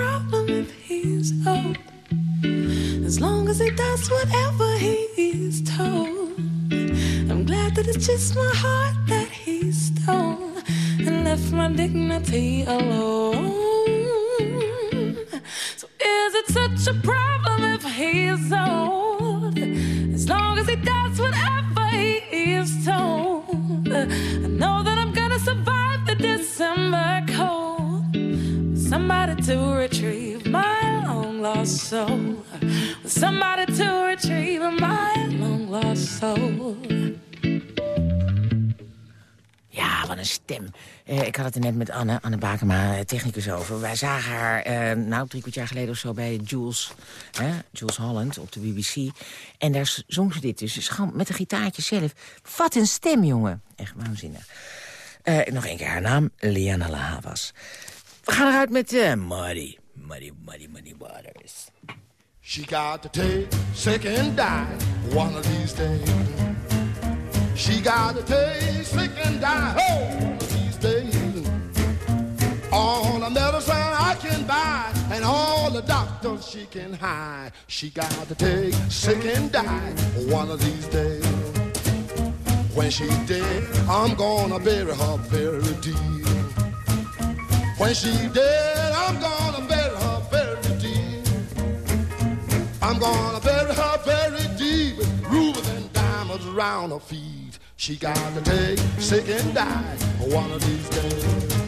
Problem if he's old? As long as he does whatever he's told. I'm glad that it's just my heart that he stole and left my dignity alone. So is it such a problem if he's old? As long as he does whatever he is told. To retrieve my long lost soul. Somebody to retrieve my long lost soul. Ja, wat een stem. Eh, ik had het er net met Anne, Anne Bakema, eh, technicus over. Wij zagen haar, eh, nou, drie kwart jaar geleden of zo... bij Jules, Jules Holland op de BBC. En daar zong ze dit dus. Gewoon met een gitaartje zelf. Wat een stem, jongen. Echt waanzinnig. Nog één keer haar naam, Liana La Havas. We gaan eruit met eh Muddy. Muddy, Muddy, Muddy Waters. She got to take sick and die one of these days. She got to take sick and die oh, one of these days. All the medicine I can buy and all the doctors she can hide. She got to take sick and die one of these days. When she's dead, I'm gonna bury her very deep. When she dead, I'm gonna bury her very deep. I'm gonna bury her very deep with rubies and diamonds around her feet. She got to take sick and die one of these days.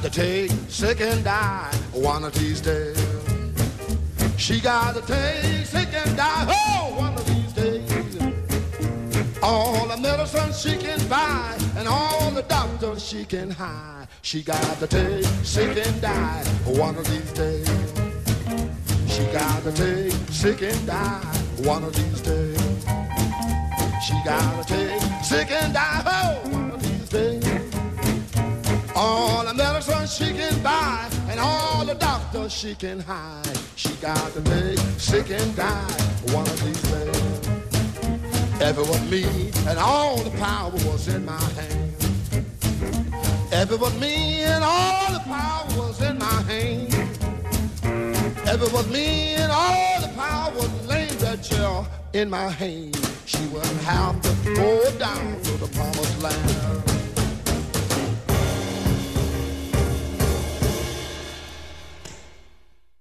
Got to take sick and die one of these days. She got to take sick and die oh one of these days. All the medicine she can buy and all the doctors she can hide. She got to take sick and die one of these days. She got to take sick and die one of these days. She got to take sick and die oh All the medicine she can buy and all the doctors she can hide. She got to take sick and die one of these days. It was me and all the power was in my hand. It was me and all the power was in my hand. It was me and all the power was laying that chair in my hand. She wouldn't have to go down to the promised land.